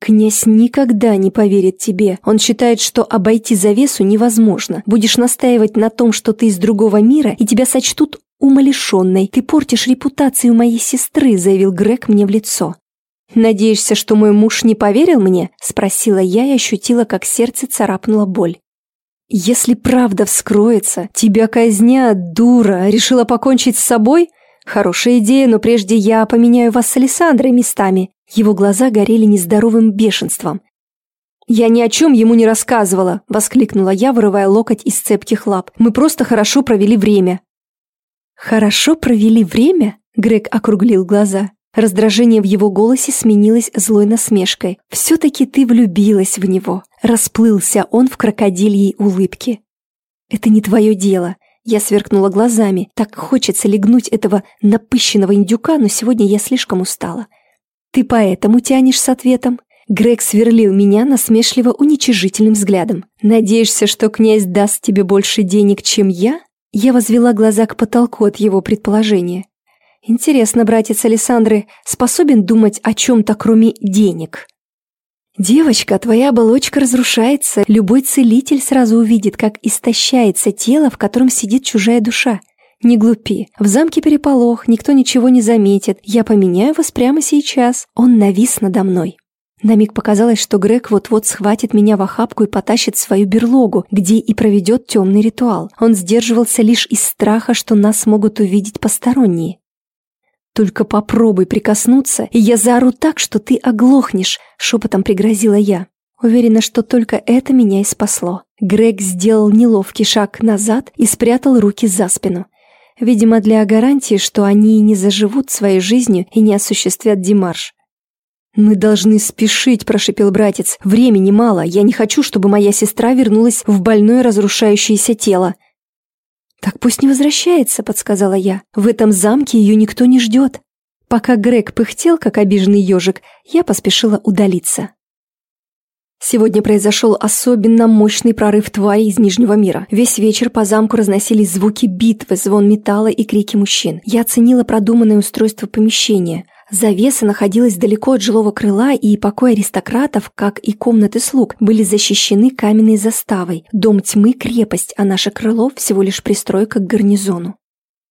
«Князь никогда не поверит тебе. Он считает, что обойти завесу невозможно. Будешь настаивать на том, что ты из другого мира, и тебя сочтут умалишенной. Ты портишь репутацию моей сестры», – заявил Грег мне в лицо. «Надеешься, что мой муж не поверил мне?» – спросила я и ощутила, как сердце царапнула боль. «Если правда вскроется, тебя казнят, дура, решила покончить с собой? Хорошая идея, но прежде я поменяю вас с Александрой местами». Его глаза горели нездоровым бешенством. «Я ни о чем ему не рассказывала», — воскликнула я, вырывая локоть из цепких лап. «Мы просто хорошо провели время». «Хорошо провели время?» — Грег округлил глаза. Раздражение в его голосе сменилось злой насмешкой. «Все-таки ты влюбилась в него!» Расплылся он в крокодильей улыбке. «Это не твое дело!» Я сверкнула глазами. Так хочется легнуть этого напыщенного индюка, но сегодня я слишком устала. «Ты поэтому тянешь с ответом?» Грег сверлил меня насмешливо уничижительным взглядом. «Надеешься, что князь даст тебе больше денег, чем я?» Я возвела глаза к потолку от его предположения. Интересно, братец Александры способен думать о чем-то, кроме денег? «Девочка, твоя оболочка разрушается. Любой целитель сразу увидит, как истощается тело, в котором сидит чужая душа. Не глупи. В замке переполох, никто ничего не заметит. Я поменяю вас прямо сейчас. Он навис надо мной». На миг показалось, что Грег вот-вот схватит меня в охапку и потащит в свою берлогу, где и проведет темный ритуал. Он сдерживался лишь из страха, что нас могут увидеть посторонние. «Только попробуй прикоснуться, и я заору так, что ты оглохнешь», — шепотом пригрозила я. Уверена, что только это меня и спасло. Грег сделал неловкий шаг назад и спрятал руки за спину. Видимо, для гарантии, что они не заживут своей жизнью и не осуществят демарш. «Мы должны спешить», – прошипел братец. «Времени мало. Я не хочу, чтобы моя сестра вернулась в больное разрушающееся тело». «Так пусть не возвращается», — подсказала я. «В этом замке ее никто не ждет». Пока Грег пыхтел, как обиженный ежик, я поспешила удалиться. Сегодня произошел особенно мощный прорыв тварей из Нижнего мира. Весь вечер по замку разносились звуки битвы, звон металла и крики мужчин. Я оценила продуманное устройство помещения — Завеса находилась далеко от жилого крыла, и покои аристократов, как и комнаты слуг, были защищены каменной заставой. Дом тьмы – крепость, а наше крыло – всего лишь пристройка к гарнизону.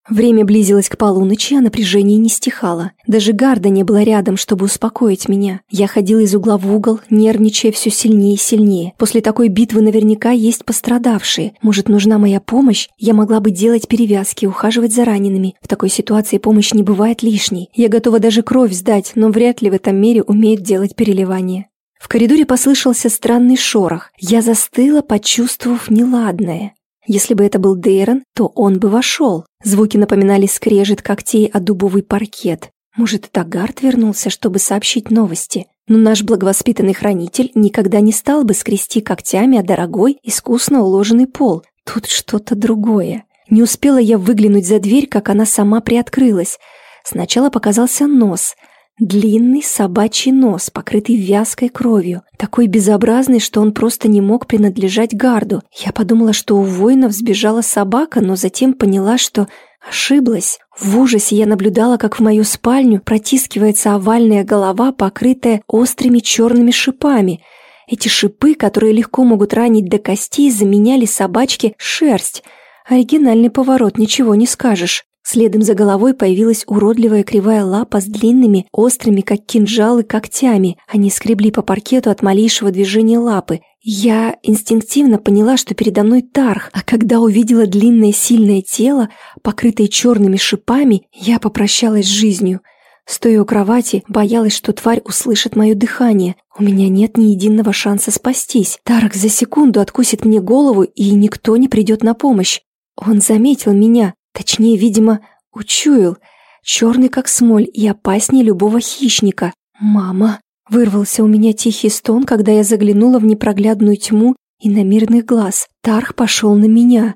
Время близилось к полуночи, а напряжение не стихало. Даже гарда не было рядом, чтобы успокоить меня. Я ходила из угла в угол, нервничая все сильнее и сильнее. После такой битвы наверняка есть пострадавшие. Может, нужна моя помощь? Я могла бы делать перевязки, ухаживать за ранеными. В такой ситуации помощь не бывает лишней. Я готова даже кровь сдать, но вряд ли в этом мире умеют делать переливание. В коридоре послышался странный шорох. Я застыла, почувствовав неладное. Если бы это был Дейрон, то он бы вошел. Звуки напоминали скрежет когтей о дубовый паркет. Может, это Гард вернулся, чтобы сообщить новости? Но наш благовоспитанный хранитель никогда не стал бы скрести когтями о дорогой, искусно уложенный пол. Тут что-то другое. Не успела я выглянуть за дверь, как она сама приоткрылась. Сначала показался нос. Длинный собачий нос, покрытый вязкой кровью. Такой безобразный, что он просто не мог принадлежать гарду. Я подумала, что у воинов сбежала собака, но затем поняла, что Ошиблась. В ужасе я наблюдала, как в мою спальню протискивается овальная голова, покрытая острыми черными шипами. Эти шипы, которые легко могут ранить до костей, заменяли собачке шерсть. Оригинальный поворот, ничего не скажешь. Следом за головой появилась уродливая кривая лапа с длинными, острыми, как кинжалы, когтями. Они скребли по паркету от малейшего движения лапы. Я инстинктивно поняла, что передо мной Тарх, а когда увидела длинное сильное тело, покрытое черными шипами, я попрощалась с жизнью. Стоя у кровати, боялась, что тварь услышит мое дыхание. У меня нет ни единого шанса спастись. Тарх за секунду откусит мне голову, и никто не придет на помощь. Он заметил меня, Точнее, видимо, учуял. Черный как смоль и опаснее любого хищника. «Мама!» Вырвался у меня тихий стон, когда я заглянула в непроглядную тьму и на мирный глаз. Тарх пошел на меня.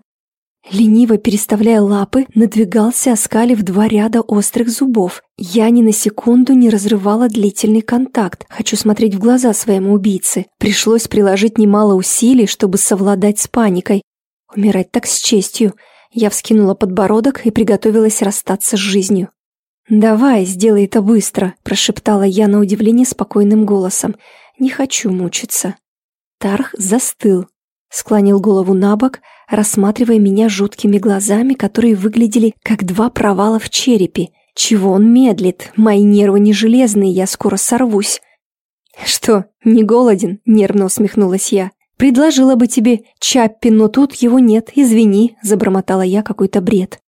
Лениво переставляя лапы, надвигался, оскалив два ряда острых зубов. Я ни на секунду не разрывала длительный контакт. Хочу смотреть в глаза своему убийце. Пришлось приложить немало усилий, чтобы совладать с паникой. Умирать так с честью. Я вскинула подбородок и приготовилась расстаться с жизнью. «Давай, сделай это быстро», – прошептала я на удивление спокойным голосом. «Не хочу мучиться». Тарх застыл, склонил голову на бок, рассматривая меня жуткими глазами, которые выглядели как два провала в черепе. Чего он медлит? Мои нервы не железные, я скоро сорвусь. «Что, не голоден?» – нервно усмехнулась я. Предложила бы тебе Чаппи, но тут его нет, извини», — забормотала я какой-то бред.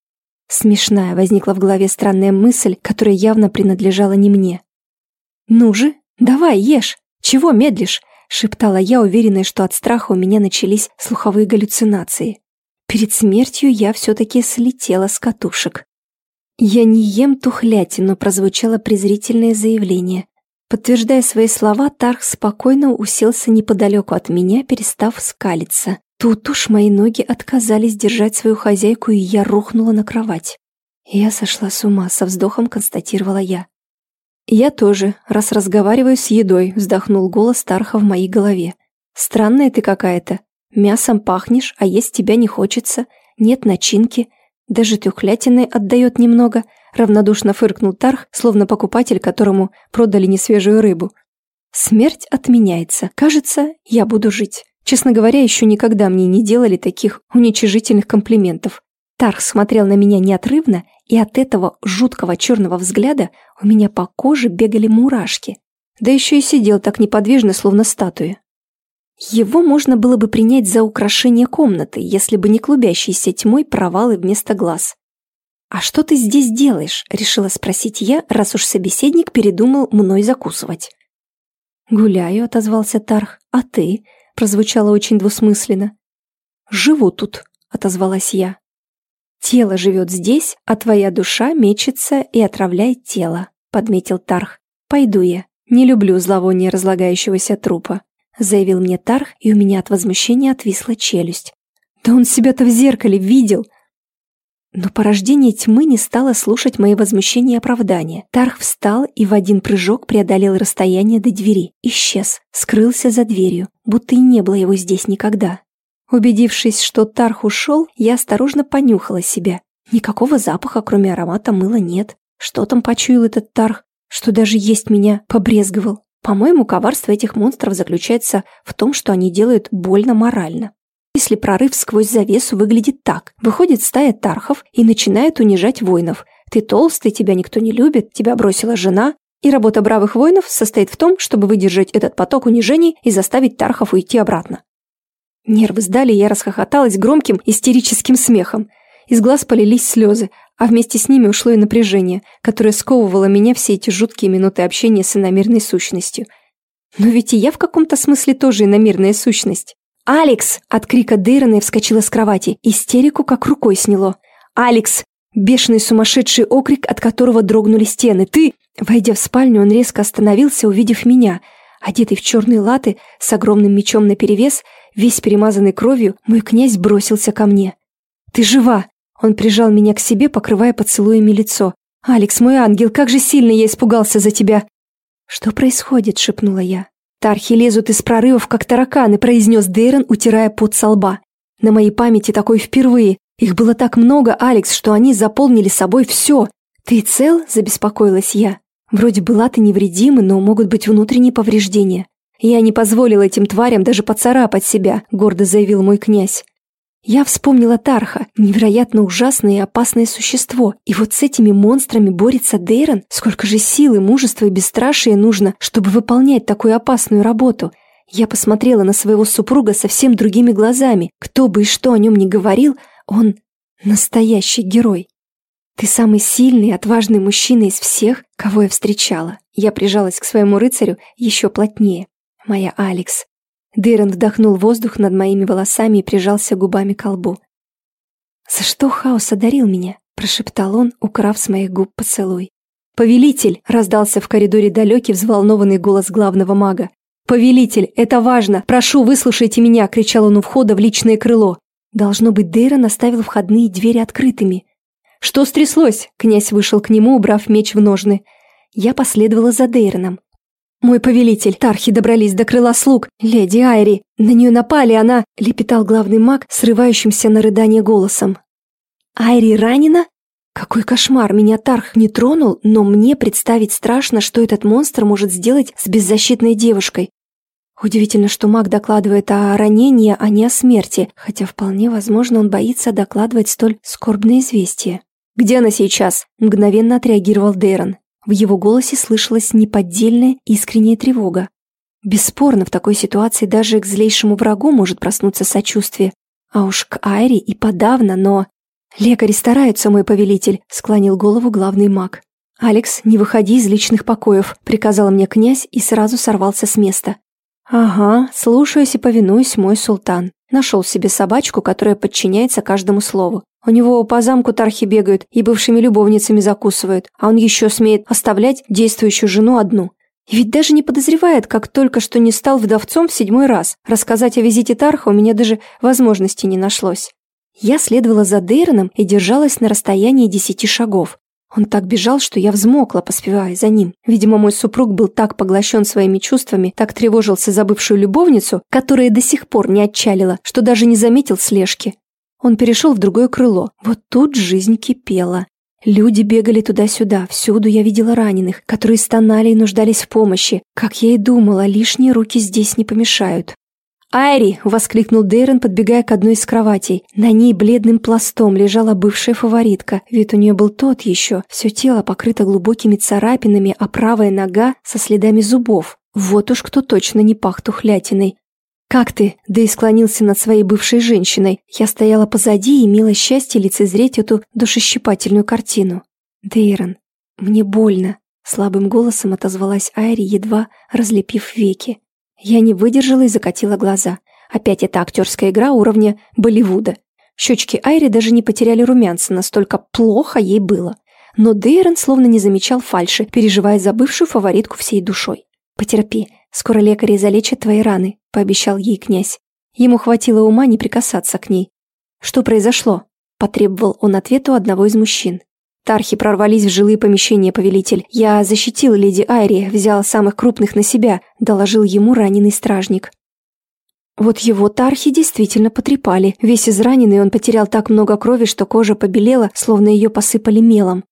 Смешная возникла в голове странная мысль, которая явно принадлежала не мне. «Ну же, давай, ешь! Чего медлишь?» — шептала я, уверенная, что от страха у меня начались слуховые галлюцинации. Перед смертью я все-таки слетела с катушек. «Я не ем тухлятину», — прозвучало презрительное заявление. Подтверждая свои слова, Тарх спокойно уселся неподалеку от меня, перестав скалиться. Тут уж мои ноги отказались держать свою хозяйку, и я рухнула на кровать. Я сошла с ума, со вздохом констатировала я. «Я тоже, раз разговариваю с едой», — вздохнул голос Тарха в моей голове. «Странная ты какая-то. Мясом пахнешь, а есть тебя не хочется. Нет начинки. Даже тухлятиной отдает немного. Равнодушно фыркнул Тарх, словно покупатель, которому продали несвежую рыбу. Смерть отменяется. Кажется, я буду жить. Честно говоря, еще никогда мне не делали таких уничижительных комплиментов. Тарх смотрел на меня неотрывно, и от этого жуткого черного взгляда у меня по коже бегали мурашки. Да еще и сидел так неподвижно, словно статуя. Его можно было бы принять за украшение комнаты, если бы не клубящиеся тьмой провалы вместо глаз. «А что ты здесь делаешь?» – решила спросить я, раз уж собеседник передумал мной закусывать. «Гуляю», – отозвался Тарх. «А ты?» – прозвучало очень двусмысленно. «Живу тут», – отозвалась я. «Тело живет здесь, а твоя душа мечется и отравляет тело», – подметил Тарх. «Пойду я. Не люблю зловоние разлагающегося трупа», – заявил мне Тарх, и у меня от возмущения отвисла челюсть. «Да он себя-то в зеркале видел!» Но порождение тьмы не стало слушать мои возмущения и оправдания. Тарх встал и в один прыжок преодолел расстояние до двери. Исчез, скрылся за дверью, будто и не было его здесь никогда. Убедившись, что Тарх ушел, я осторожно понюхала себя. Никакого запаха, кроме аромата мыла, нет. Что там почуял этот Тарх, что даже есть меня побрезговал? По-моему, коварство этих монстров заключается в том, что они делают больно морально. Если прорыв сквозь завесу выглядит так. Выходит стая тархов и начинает унижать воинов. Ты толстый, тебя никто не любит, тебя бросила жена. И работа бравых воинов состоит в том, чтобы выдержать этот поток унижений и заставить тархов уйти обратно. Нервы сдали, я расхохоталась громким истерическим смехом. Из глаз полились слезы, а вместе с ними ушло и напряжение, которое сковывало меня все эти жуткие минуты общения с иномирной сущностью. Но ведь и я в каком-то смысле тоже иномирная сущность. «Алекс!» От крика Дейрона я вскочила с кровати. Истерику как рукой сняло. «Алекс!» Бешеный сумасшедший окрик, от которого дрогнули стены. «Ты!» Войдя в спальню, он резко остановился, увидев меня. Одетый в черные латы, с огромным мечом наперевес, весь перемазанный кровью, мой князь бросился ко мне. «Ты жива!» Он прижал меня к себе, покрывая поцелуями лицо. «Алекс, мой ангел, как же сильно я испугался за тебя!» «Что происходит?» — шепнула я. «Тархи лезут из прорывов, как тараканы», — произнес Дейрон, утирая пот со лба. «На моей памяти такой впервые. Их было так много, Алекс, что они заполнили собой все. Ты цел?» — забеспокоилась я. «Вроде была ты невредимы, но могут быть внутренние повреждения». «Я не позволил этим тварям даже поцарапать себя», — гордо заявил мой князь. Я вспомнила Тарха, невероятно ужасное и опасное существо. И вот с этими монстрами борется Дейрон? Сколько же силы, мужества и бесстрашия нужно, чтобы выполнять такую опасную работу? Я посмотрела на своего супруга совсем другими глазами. Кто бы и что о нем ни говорил, он настоящий герой. Ты самый сильный и отважный мужчина из всех, кого я встречала. Я прижалась к своему рыцарю еще плотнее. Моя Алекс, Дейрон вдохнул воздух над моими волосами и прижался губами к лбу. «За что хаос одарил меня?» – прошептал он, украв с моих губ поцелуй. «Повелитель!» – раздался в коридоре далекий взволнованный голос главного мага. «Повелитель, это важно! Прошу, выслушайте меня!» – кричал он у входа в личное крыло. Должно быть, Дейрон оставил входные двери открытыми. «Что стряслось?» – князь вышел к нему, убрав меч в ножны. Я последовала за Дейроном. «Мой повелитель, Тархи добрались до крыла слуг. Леди Айри, на нее напали, она...» — лепетал главный маг, срывающимся на рыдание голосом. «Айри ранена? Какой кошмар, меня Тарх не тронул, но мне представить страшно, что этот монстр может сделать с беззащитной девушкой. Удивительно, что маг докладывает о ранении, а не о смерти, хотя вполне возможно он боится докладывать столь скорбное известие. «Где она сейчас?» – мгновенно отреагировал Дейрон. В его голосе слышалась неподдельная искренняя тревога. Бесспорно, в такой ситуации даже к злейшему врагу может проснуться сочувствие. А уж к Айре и подавно, но... «Лекари стараются, мой повелитель», — склонил голову главный маг. «Алекс, не выходи из личных покоев», — приказал мне князь и сразу сорвался с места. «Ага, слушаюсь и повинуюсь, мой султан. Нашел себе собачку, которая подчиняется каждому слову. У него по замку тархи бегают и бывшими любовницами закусывают, а он еще смеет оставлять действующую жену одну. И ведь даже не подозревает, как только что не стал вдовцом в седьмой раз. Рассказать о визите Тарха у меня даже возможности не нашлось. Я следовала за Дейроном и держалась на расстоянии десяти шагов. Он так бежал, что я взмокла, поспевая за ним. Видимо, мой супруг был так поглощен своими чувствами, так тревожился за бывшую любовницу, которая до сих пор не отчалила, что даже не заметил слежки. Он перешел в другое крыло. Вот тут жизнь кипела. Люди бегали туда-сюда, всюду я видела раненых, которые стонали и нуждались в помощи. Как я и думала, лишние руки здесь не помешают. «Айри!» — воскликнул Дейрон, подбегая к одной из кроватей. На ней бледным пластом лежала бывшая фаворитка. Вид у нее был тот еще. Все тело покрыто глубокими царапинами, а правая нога со следами зубов. Вот уж кто точно не пах тухлятиной. «Как ты?» – да и склонился над своей бывшей женщиной. Я стояла позади и имела счастье лицезреть эту душещипательную картину. «Дейрон, мне больно», – слабым голосом отозвалась Айри, едва разлепив веки. Я не выдержала и закатила глаза. Опять эта актерская игра уровня Болливуда. Щечки Айри даже не потеряли румянца, настолько плохо ей было. Но Дейрон словно не замечал фальши, переживая за бывшую фаворитку всей душой. «Потерпи, скоро лекари залечат твои раны», — пообещал ей князь. Ему хватило ума не прикасаться к ней. «Что произошло?» — потребовал он ответ у одного из мужчин. Тархи прорвались в жилые помещения, повелитель. Я защитил леди Айри, взял самых крупных на себя, доложил ему раненый стражник. Вот его тархи действительно потрепали. Весь израненный он потерял так много крови, что кожа побелела, словно ее посыпали мелом.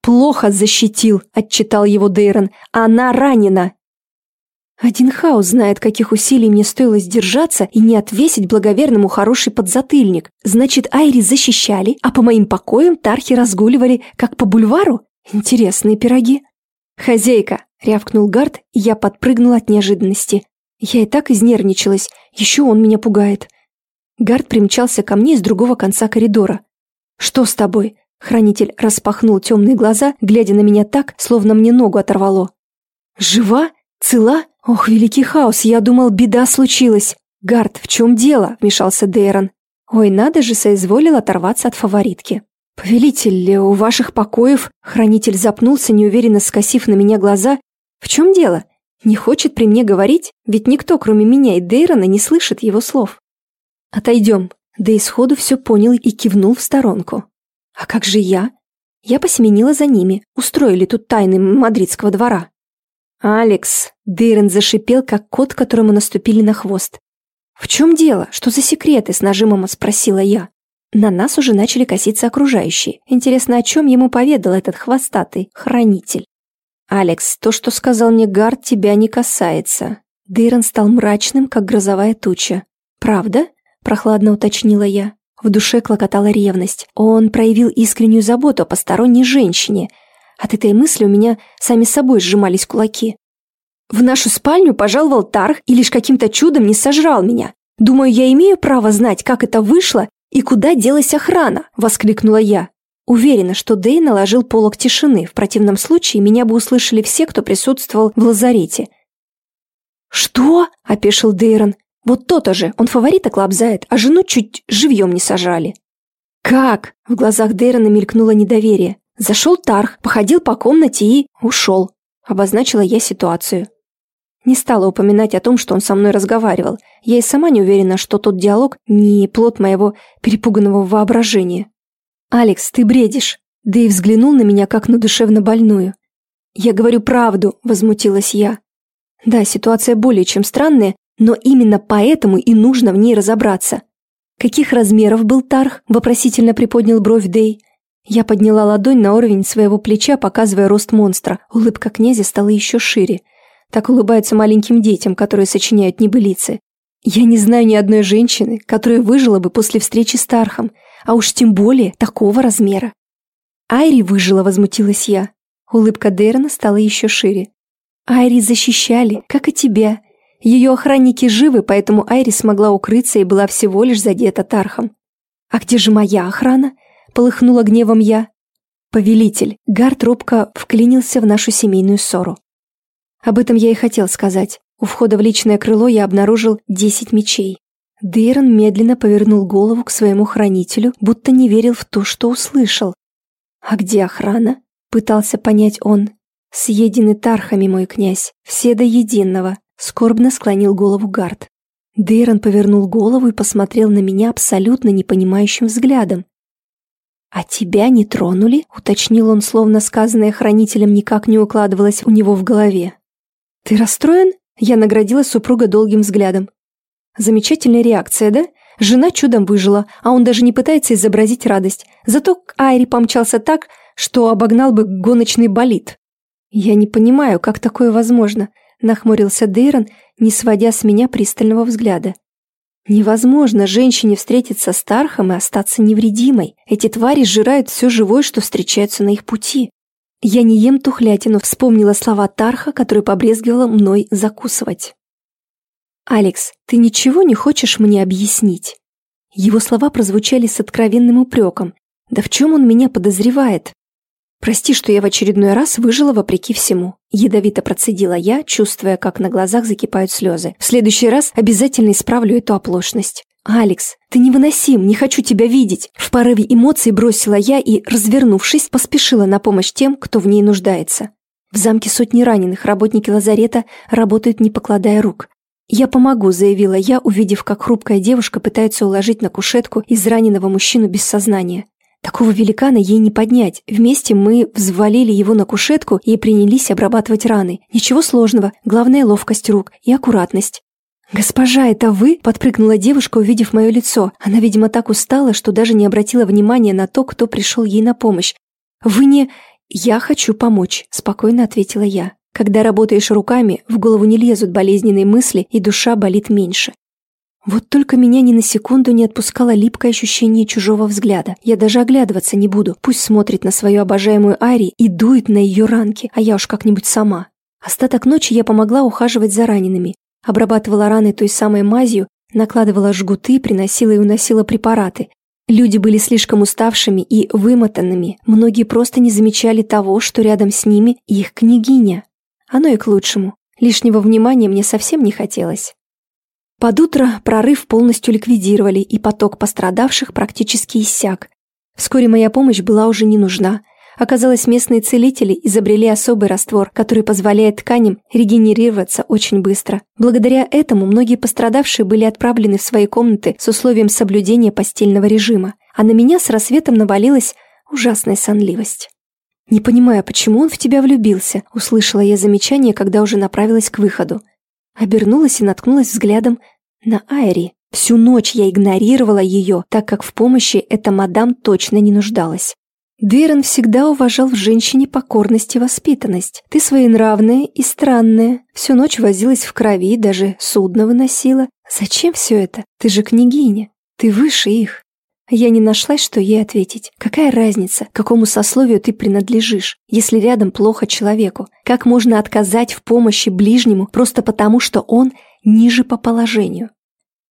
«Плохо защитил», — отчитал его Дейрон. «Она ранена!» Один хаос знает, каких усилий мне стоило сдержаться и не отвесить благоверному хороший подзатыльник. Значит, Айри защищали, а по моим покоям тархи разгуливали, как по бульвару? Интересные пироги. «Хозяйка!» — рявкнул Гард, и я подпрыгнул от неожиданности. Я и так изнервничалась, еще он меня пугает. Гард примчался ко мне из другого конца коридора. «Что с тобой?» Хранитель распахнул темные глаза, глядя на меня так, словно мне ногу оторвало. «Жива? Цела? Ох, великий хаос, я думал, беда случилась. «Гард, в чем дело?» – вмешался Дейрон. «Ой, надо же, соизволил оторваться от фаворитки». «Повелитель, у ваших покоев...» Хранитель запнулся, неуверенно скосив на меня глаза. «В чем дело? Не хочет при мне говорить? Ведь никто, кроме меня и Дейрона, не слышит его слов». «Отойдем». Да исходу все понял и кивнул в сторонку. «А как же я?» Я посеменила за ними. Устроили тут тайны мадридского двора. «Алекс!» – Дейрон зашипел, как кот, которому наступили на хвост. «В чем дело? Что за секреты?» – с нажимом спросила я. На нас уже начали коситься окружающие. Интересно, о чем ему поведал этот хвостатый хранитель? «Алекс, то, что сказал мне Гард, тебя не касается». Дейрон стал мрачным, как грозовая туча. «Правда?» – прохладно уточнила я. В душе клокотала ревность. Он проявил искреннюю заботу о посторонней женщине. От этой мысли у меня сами собой сжимались кулаки. В нашу спальню пожаловал Тарх и лишь каким-то чудом не сожрал меня. Думаю, я имею право знать, как это вышло и куда делась охрана, воскликнула я. Уверена, что Дэй наложил полог тишины, в противном случае меня бы услышали все, кто присутствовал в лазарете. «Что?» – опешил Дейрон. «Вот то-то же, он фаворита клабзает, а жену чуть живьем не сожрали». «Как?» – в глазах Дейрона мелькнуло недоверие. Зашел Тарх, походил по комнате и ушел. Обозначила я ситуацию. Не стала упоминать о том, что он со мной разговаривал. Я и сама не уверена, что тот диалог не плод моего перепуганного воображения. «Алекс, ты бредишь!» Да и взглянул на меня, как на душевно больную. «Я говорю правду», — возмутилась я. Да, ситуация более чем странная, но именно поэтому и нужно в ней разобраться. «Каких размеров был Тарх?» – вопросительно приподнял бровь Дэй. Я подняла ладонь на уровень своего плеча, показывая рост монстра. Улыбка князя стала еще шире – так улыбаются маленьким детям, которые сочиняют небылицы. Я не знаю ни одной женщины, которая выжила бы после встречи с Тархом, а уж тем более такого размера. Айри выжила, возмутилась я. Улыбка Дэрона стала еще шире. Айри защищали, как и тебя. Ее охранники живы, поэтому Айри смогла укрыться и была всего лишь задета Тархом. «А где же моя охрана?» – полыхнула гневом я. Повелитель, Гард робко вклинился в нашу семейную ссору. Об этом я и хотел сказать. У входа в личное крыло я обнаружил десять мечей. Дейрон медленно повернул голову к своему хранителю, будто не верил в то, что услышал. «А где охрана?» — пытался понять он. «Съедены тархами, мой князь, все до единого», — скорбно склонил голову Гард. Дейрон повернул голову и посмотрел на меня абсолютно непонимающим взглядом. «А тебя не тронули?» — уточнил он, словно сказанное хранителем никак не укладывалось у него в голове. «Ты расстроен?» Я наградила супруга долгим взглядом. Замечательная реакция, да? Жена чудом выжила, а он даже не пытается изобразить радость. Зато к Айри помчался так, что обогнал бы гоночный болид. «Я не понимаю, как такое возможно», — нахмурился Дейрон, не сводя с меня пристального взгляда. «Невозможно женщине встретиться с Тархом и остаться невредимой. Эти твари сжирают все живое, что встречается на их пути. Я не ем тухлятину, вспомнила слова Тарха, который побрезгивала мной закусывать. «Алекс, ты ничего не хочешь мне объяснить?» Его слова прозвучали с откровенным упреком. «Да в чем он меня подозревает?» «Прости, что я в очередной раз выжила вопреки всему», – ядовито процедила я, чувствуя, как на глазах закипают слезы. «В следующий раз обязательно исправлю эту оплошность». «Алекс, ты невыносим, не хочу тебя видеть!» В порыве эмоций бросила я и, развернувшись, поспешила на помощь тем, кто в ней нуждается. В замке сотни раненых, работники лазарета работают не покладая рук. «Я помогу», — заявила я, увидев, как хрупкая девушка пытается уложить на кушетку израненного мужчину без сознания. Такого великана ей не поднять. Вместе мы взвалили его на кушетку и принялись обрабатывать раны. Ничего сложного, главное ловкость рук и аккуратность. «Госпожа, это вы?» – подпрыгнула девушка, увидев мое лицо. Она, видимо, так устала, что даже не обратила внимания на то, кто пришел ей на помощь. «Вы не...» «Я хочу помочь», – спокойно ответила я. Когда работаешь руками, в голову не лезут болезненные мысли, и душа болит меньше. Вот только меня ни на секунду не отпускало липкое ощущение чужого взгляда. Я даже оглядываться не буду. Пусть смотрит на свою обожаемую Ари и дует на ее ранки, а я уж как-нибудь сама. Остаток ночи я помогла ухаживать за ранеными. Обрабатывала раны той самой мазью, накладывала жгуты, приносила и уносила препараты. Люди были слишком уставшими и вымотанными, многие просто не замечали того, что рядом с ними их княгиня. Оно и к лучшему. Лишнего внимания мне совсем не хотелось. Под утро прорыв полностью ликвидировали, и поток пострадавших практически иссяк. Вскоре моя помощь была уже не нужна. Оказалось, местные целители изобрели особый раствор, который позволяет тканям регенерироваться очень быстро. Благодаря этому многие пострадавшие были отправлены в свои комнаты с условием соблюдения постельного режима, а на меня с рассветом навалилась ужасная сонливость. «Не понимаю, почему он в тебя влюбился», — услышала я замечание, когда уже направилась к выходу. Обернулась и наткнулась взглядом на Айри. Всю ночь я игнорировала ее, так как в помощи эта мадам точно не нуждалась. Дейрон всегда уважал в женщине покорность и воспитанность. Ты своенравная и странная. Всю ночь возилась в крови, даже судно выносила. Зачем все это? Ты же княгиня. Ты выше их. Я не нашлась, что ей ответить. Какая разница, какому сословию ты принадлежишь, если рядом плохо человеку? Как можно отказать в помощи ближнему просто потому, что он ниже по положению?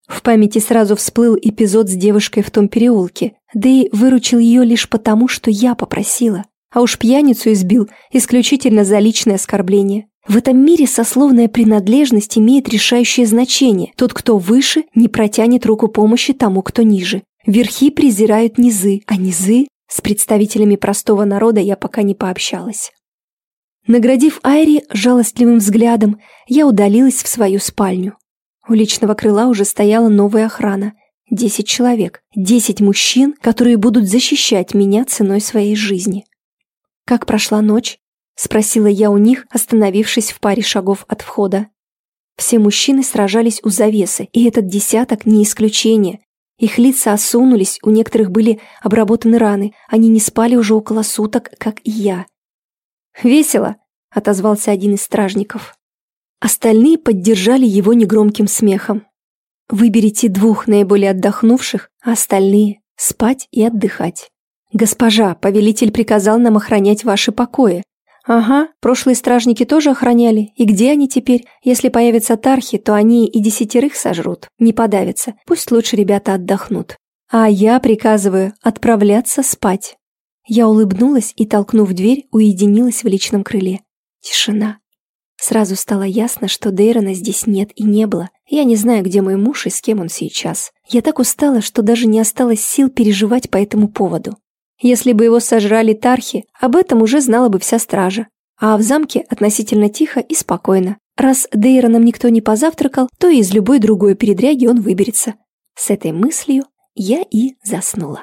В памяти сразу всплыл эпизод с девушкой в том переулке. Дэй выручил ее лишь потому, что я попросила. А уж пьяницу избил исключительно за личное оскорбление. В этом мире сословная принадлежность имеет решающее значение. Тот, кто выше, не протянет руку помощи тому, кто ниже. Верхи презирают низы, а низы с представителями простого народа я пока не пообщалась. Наградив Айри жалостливым взглядом, я удалилась в свою спальню. У личного крыла уже стояла новая охрана. Десять человек, десять мужчин, которые будут защищать меня ценой своей жизни. «Как прошла ночь?» — спросила я у них, остановившись в паре шагов от входа. Все мужчины сражались у завесы, и этот десяток не исключение. Их лица осунулись, у некоторых были обработаны раны, они не спали уже около суток, как и я. «Весело», — отозвался один из стражников. Остальные поддержали его негромким смехом. Выберите двух наиболее отдохнувших, а остальные – спать и отдыхать. Госпожа, повелитель приказал нам охранять ваши покои. Ага, прошлые стражники тоже охраняли. И где они теперь? Если появятся тархи, то они и десятерых сожрут. Не подавятся. Пусть лучше ребята отдохнут. А я приказываю отправляться спать. Я улыбнулась и, толкнув дверь, уединилась в личном крыле. Тишина. Сразу стало ясно, что Дейрона здесь нет и не было. Я не знаю, где мой муж и с кем он сейчас. Я так устала, что даже не осталось сил переживать по этому поводу. Если бы его сожрали тархи, об этом уже знала бы вся стража. А в замке относительно тихо и спокойно. Раз Дейроном никто не позавтракал, то и из любой другой передряги он выберется. С этой мыслью я и заснула.